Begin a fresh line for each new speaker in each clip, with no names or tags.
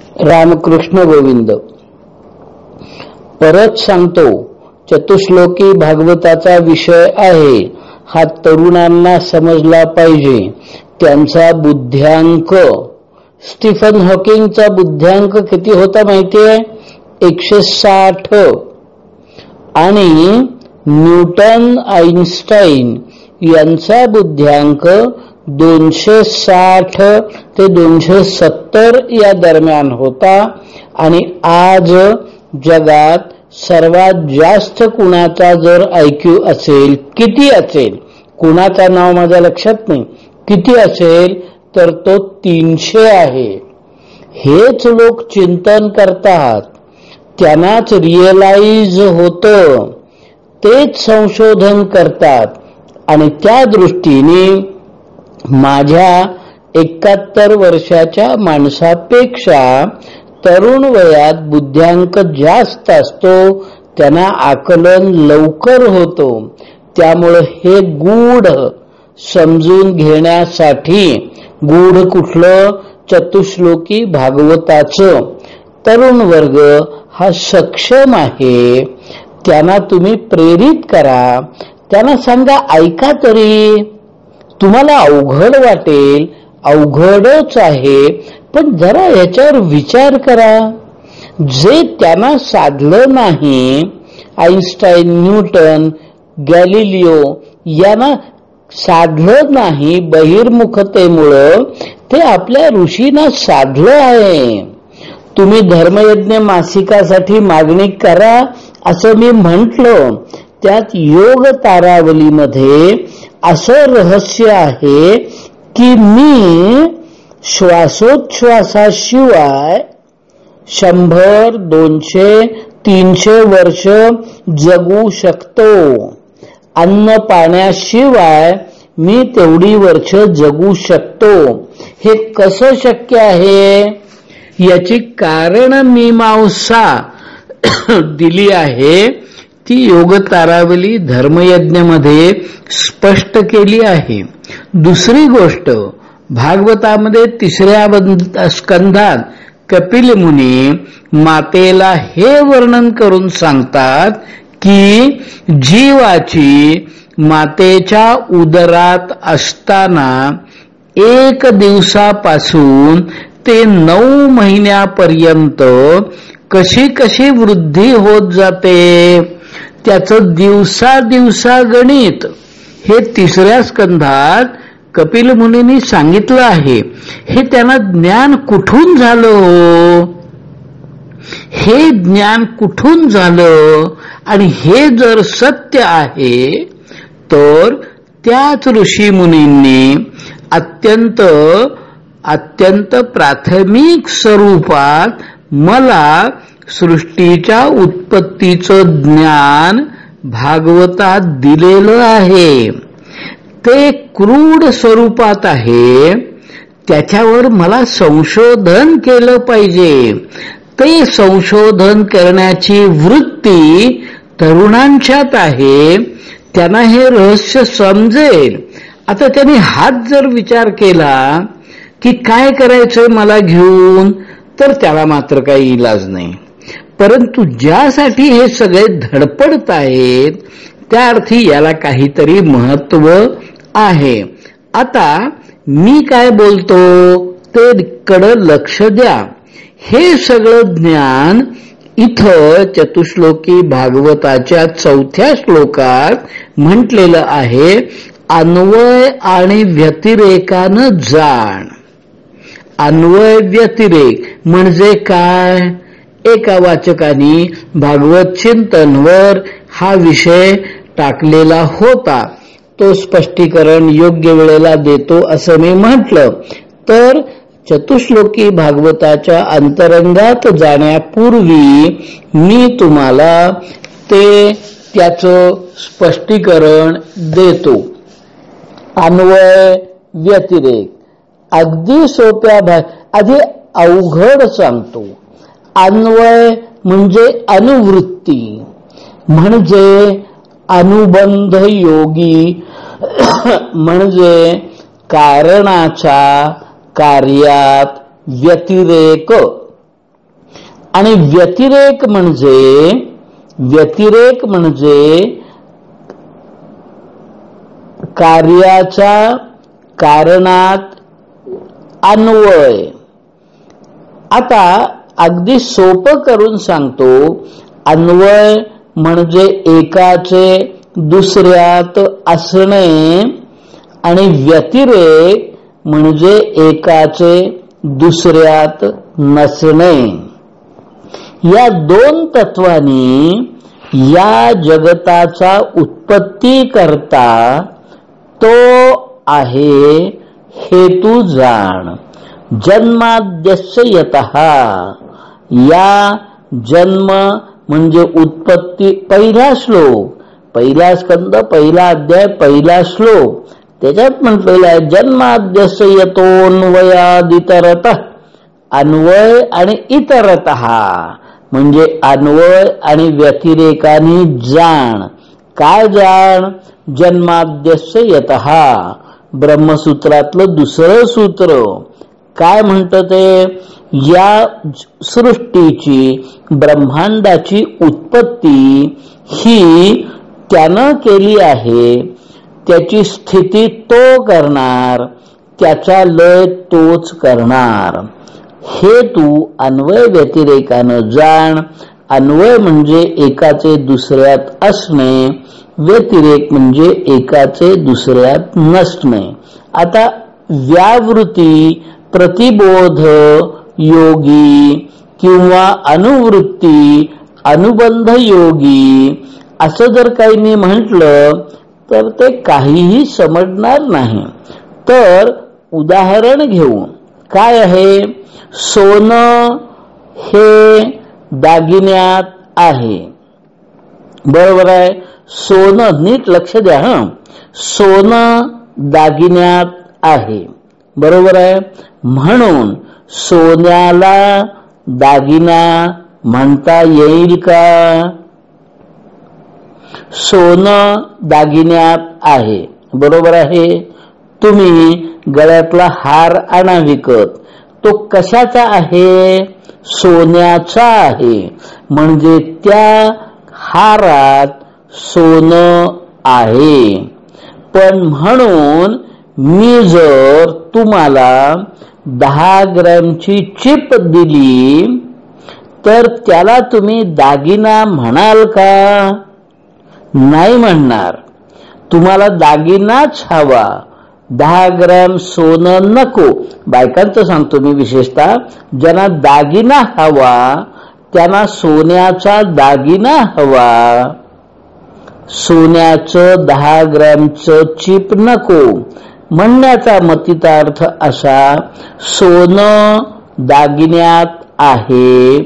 रामकृष्ण गोविंद. परत सांगतो चतुश्लोकी भागवताचा विषय आहे. हा तरुणांना समजला पाहिजे. त्यांचा बुद्ध्यांक. स्टीफन हॉकिंगचा बुद्ध्यांक किती होता माहितीये? एकशे साठ. आणि न्यूटन आईन्स्टाईन यांचा बुद्ध्यांक दोनशे साठ ते दोनशे सत्तर या दरम्यान होता. आणि आज जगात सर्वात जास्त कुणाचा जर ऐक्यू असेल किती असेल? कुणाचा नाव माझ्या लक्षात नाही. किती असेल? तर तो तीनशे आहे. हेच लोक चिंतन करतात. त्यांनाच रिअलाइज होतं. तेच संशोधन करतात. आणि त्या दृष्टीने माझ्या एकाहत्तर वर्षाच्या माणसापेक्षा तरुण वयात बुद्ध्यांक जास्त असतो त्यांना आकलन लवकर होतो. त्यामुळं हे गूढ समजून घेण्यासाठी गूढ कुठलं चतुश्लोकी भागवताचं तरुण वर्ग हा सक्षम आहे त्यांना तुम्ही प्रेरित करा. त्यांना सांगा ऐका तरी. तुम्हाला अवघड वाटेल अवघडच आहे. पण जरा याच्यावर विचार करा. जे त्यांना साधलं नाही आईन्स्टाईन न्यूटन गॅलिलिओ यांना साधलं नाही बहिर्मुखतेमुळं ते आपल्या ऋषींना साधलं आहे. तुम्ही धर्मयज्ञ मासिकासाठी मागणी करा असं मी म्हटलं. त्यात योग तारावलीमध्ये असं रहस्य आहे की मी श्वासोच्छ्वासाशिवाय शंभर दोनशे तीनशे वर्ष जगू शकतो. अन्न पाण्याशिवाय मी तेवढी वर्ष जगू शकतो. हे कसं शक्य आहे? याची कारण मीमांसा दिली आहे. ती योग तारावली धर्मयज्ञमध्ये स्पष्ट केली आहे. दुसरी गोष्ट भागवतामध्ये तिसऱ्या स्कंधात कपिल मुनी मातेला हे वर्णन करून सांगतात की जीवाची मातेच्या उदरात असताना एक दिवसापासून ते नऊ महिन्यापर्यंत कशी कशी वृद्धी होत जाते? त्याचं दिवसा दिवसा गणित. हे तिसऱ्या स्कंधात कपिल मुनींनी सांगितलं आहे. हे त्यांना ज्ञान कुठून झालं? हे ज्ञान कुठून झालं? आणि हे जर सत्य आहे तर त्याच ऋषी मुनींनी अत्यंत अत्यंत प्राथमिक स्वरूपात मला सृष्टीच्या उत्पत्तीचं ज्ञान भागवतात दिलेलं आहे. ते क्रूड स्वरूपात आहे. त्याच्यावर मला संशोधन केलं पाहिजे. ते संशोधन करण्याची वृत्ती तरुणांच्यात आहे. त्यांना हे रहस्य समजेल. आता त्यांनी हात जर विचार केला की काय करायचंय मला घेऊन तर त्याला मात्र काही इलाज नाही. परंतु ज्यासाठी हे सगळे धडपडत आहेत त्या अर्थी याला काहीतरी महत्त्व आहे. आता मी काय बोलतो ते कडं लक्ष द्या. हे सगळं ज्ञान इथं चतुश्लोकी भागवताच्या चौथ्या श्लोकात म्हटलेलं आहे अन्वय आणि व्यतिरेकानं जाण. अन्वय व्यतिरेक म्हणजे काय? एका वाचकाने भागवत चिंतनवर हा विषय टाकलेला होता. तो स्पष्टीकरण योग्य वेळेला देतो असं मी म्हटलं. तर चतुश्लोकी भागवताच्या अंतरंगात जाण्यापूर्वी मी तुम्हाला ते त्याचं स्पष्टीकरण देतो. अन्वय व्यतिरेक. अगदी सोप्या भाग आधी अवघड सांगतो. अन्वय म्हणजे अनुवृत्ती. म्हणजे अनुबंध योगी. म्हणजे कारणाच्या कार्यात व्यतिरेक. आणि व्यतिरेक म्हणजे व्यतिरेक म्हणजे कार्याच्या कारणात अन्वय. आता अगदी सोपं करून सांगतो अन्वय म्हणजे एकाचे दुसऱ्यात असणे आणि व्यतिरेक म्हणजे एकाचे दुसऱ्यात नसणे. या दोन तत्वांनी या जगताचा उत्पत्ती करता तो आहे हेतू जाण. जन्माद्यस्य या जन्म म्हणजे उत्पत्ती पहिला श्लोक. पहिला स्कंद पहिला अध्याय पहिला श्लोक. त्याच्यात म्हटलेलं आहे जन्माद्यस येतोन्वयादितरत अन्वय आणि इतरत. म्हणजे अन्वय आणि व्यतिरेकाने जाण. काय जाण? जन्माद्यस्य येत ब्रह्मसूत्रातलं दुसरं सूत्र. काय म्हणतं ते? या सृष्टीची ब्रह्मांडाची उत्पत्ती ही त्यानं केली आहे. त्याची स्थिती तो करणार त्याचा लय तोच करणार. हे तू अन्वय व्यतिरेकानं जाण. अन्वय म्हणजे एकाचे दुसऱ्यात असणे व्यतिरेक म्हणजे एकाचे दुसऱ्यात नसणे. आता व्यावृत्ती प्रतिबोध योगी किंवा अनुवृत्ती अनुबंध योगी. असं जर काही मी म्हटलं तर ते काहीही समजणार नाही. तर उदाहरण घेऊ काय आहे? सोनं हे दागिन्यात आहे. बरोबर आहे? सोनं नीट लक्ष द्या हं. सोनं दागिन्यात आहे. बरोबर आहे? म्हणून सोन्याला दागिना म्हणता येईल का? सोनं दागिन्यात आहे. बरोबर आहे? तुम्ही गळ्यातला हार आणा विकत. तो कशाचा आहे? सोन्याचा आहे. म्हणजे त्या हारात सोनं आहे. पण म्हणून मी जर तुम्हाला दहा ग्रॅमची चिप दिली तर त्याला तुम्ही दागिना म्हणाल का? नाही म्हणणार. तुम्हाला दागिनाच हवा. दहा ग्रॅम सोनं नको. बायकांचं सांगतो मी विशेषतः ज्यांना दागिना हवा त्यांना सोन्याचा दागिना हवा. सोन्याचं दहा ग्रॅमचं चिप नको. म्हणण्याचा मतितार्थ असा सोनं दागिन्यात आहे.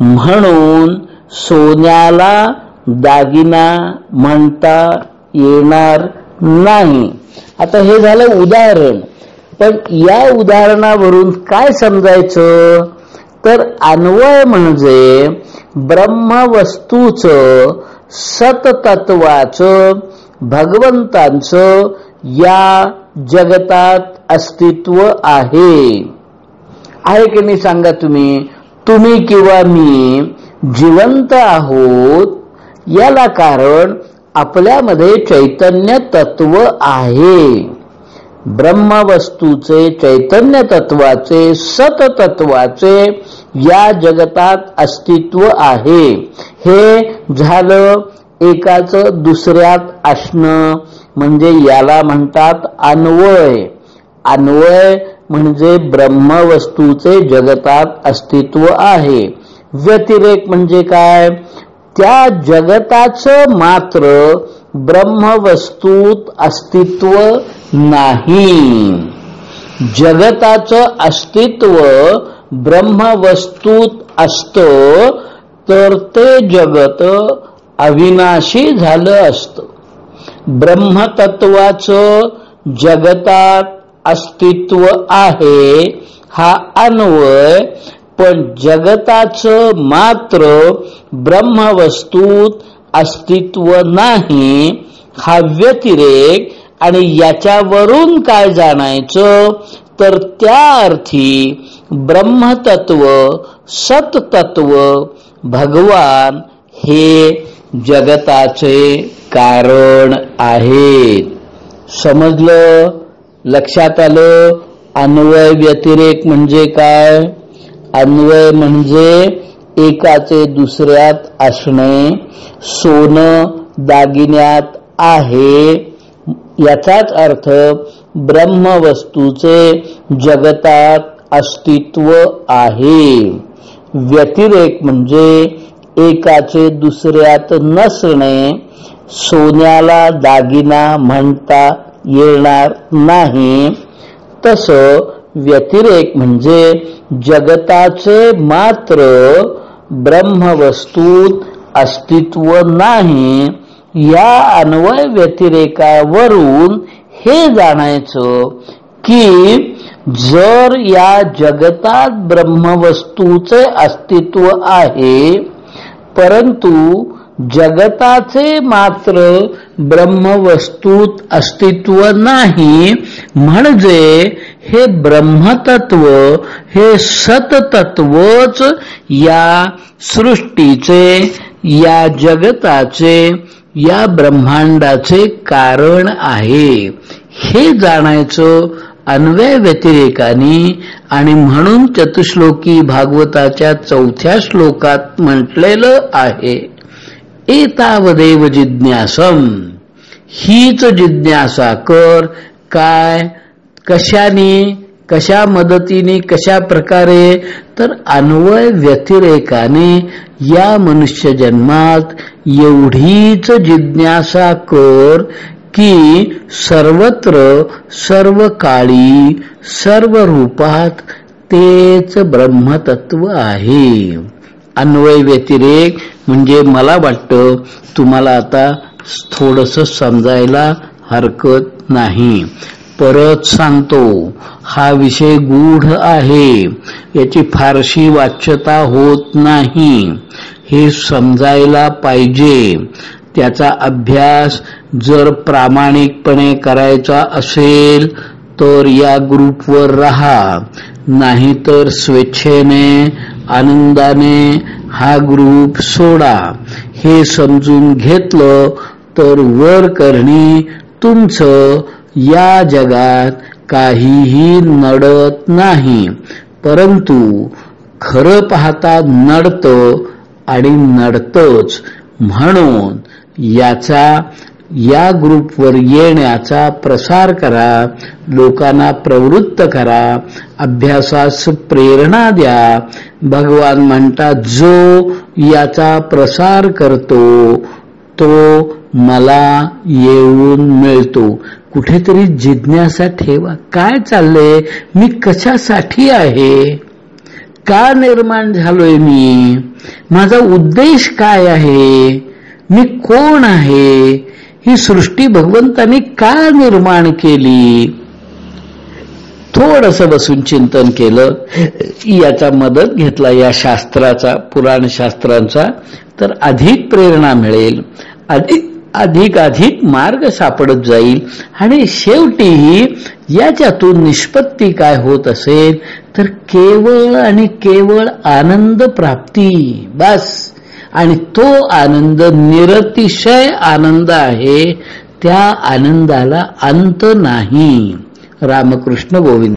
म्हणून सोन्याला दागिना म्हणता येणार नाही. आता हे झालं उदाहरण. पण या उदाहरणावरून काय समजायचं? तर अन्वय म्हणजे ब्रह्मवस्तूच सततत्वाचं भगवंतांचं या जगतात अस्तित्व आहे. आहे की नाही सांगा तुम्ही? तुम्ही किंवा मी जिवंत आहोत याला कारण आपल्यामध्ये चैतन्य तत्व आहे. ब्रह्मवस्तूचे चैतन्य तत्वाचे सततत्वाचे या जगतात अस्तित्व आहे. हे झालं एकाच दुसऱ्यात असणं म्हणजे याला म्हणतात अन्वय. अन्वय म्हणजे ब्रह्मवस्तूचे जगतात अस्तित्व आहे. व्यतिरेक म्हणजे काय? त्या जगताचं मात्र ब्रह्मवस्तूत अस्तित्व नाही. जगताचं अस्तित्व ब्रह्मवस्तूत असत तर ते जगत अविनाशी झालं असतं. ब्रह्मतत्वाचं जगतात अस्तित्व आहे हा अन्वय पण जगताचं मात्र ब्रह्मवस्तूत अस्तित्व नाही हा व्यतिरेक आणि याच्यावरून काय जाणायचं? तर त्या अर्थी ब्रह्मतत्व सततत्व भगवान हे जगताचे. कारण आहेत समजलं? लक्षात आलं? अन्वय व्यतिरेक म्हणजे काय? अन्वय म्हणजे एकाचे दुसऱ्यात असणे. सोनं दागिन्यात आहे. याचाच अर्थ ब्रह्मवस्तूचे जगतात अस्तित्व आहे. व्यतिरेक म्हणजे एकाचे दुसऱ्यात नसणे. सोन्याला दागिना म्हणता येणार नाही. तस व्यतिरेक म्हणजे जगताचे मात्र ब्रह्मवस्तूत अस्तित्व नाही. या अन्वय व्यतिरेकावरून हे जाणायचं की जर या जगतात ब्रह्मवस्तूचे अस्तित्व आहे परंतु जगताचे मात्र ब्रह्मवस्तूत अस्तित्व नाही. म्हणजे हे ब्रह्मतत्व हे सततत्वच या सृष्टीचे या जगताचे या ब्रह्मांडाचे कारण आहे. हे जाणायचं अन्वय व्यतिरेकाने आणि म्हणून चतुश्लोकी भागवताच्या चौथ्या श्लोकात म्हटलेलं आहे. एतावदेव जिज्ञासम. हीच जिज्ञासा कर काय कशाने कशा मदतीने कशा प्रकारे तर अन्वय व्यतिरेकाने या मनुष्य जन्मात एवढीच जिज्ञासा कर की सर्वत्र सर्व काळी सर्व रूपात तेच ब्रह्मतत्व आहे. अन्वय व्यतिरेक म्हणजे मला वाटतं तुम्हाला आता थोडस समजायला हरकत नाही. परत सांगतो हा विषय गूढ आहे. याची फारशी वाच्यता होत नाही. हे समजायला पाहिजे. त्याचा अभ्यास जर प्रामाणिकपणे करायचा असेल तर या ग्रुपवर राहा. नाहीतर स्वेच्छेने आनंदाने हा ग्रुप सोडा. हे समजून घेतलं तर वर करणे तुमचं. या जगात काहीही नडत नाही. परंतु खरं पाहता नडतं आणि नडतच म्हणून याचा या ग्रुपवर येण्याचा प्रसार करा लोकांना प्रवृत्त करा अभ्यासास प्रेरणा द्या. भगवान म्हणतात जो याचा प्रसार करतो तो मला येऊन मिळतो. कुठेतरी जिज्ञासा ठेवा काय चाललंय? मी कशासाठी आहे? का निर्माण झालोय मी? माझा उद्देश काय आहे? मी कोण आहे? ही सृष्टी भगवंतानी का निर्माण केली? थोडस बसून चिंतन केलं. याचा मदत घेतला या शास्त्राचा पुराण शास्त्रांचा तर अधिक प्रेरणा मिळेल. अधिक अधिक अधिक मार्ग सापडत जाईल. आणि शेवटी याच्यातून निष्पत्ती काय होत असेल तर केवळ आणि केवळ आनंद प्राप्ती. बस. आणि तो आनंद निरतिशय आनंद आहे त्या आनंदाला अंत नाही. रामकृष्ण गोविंद.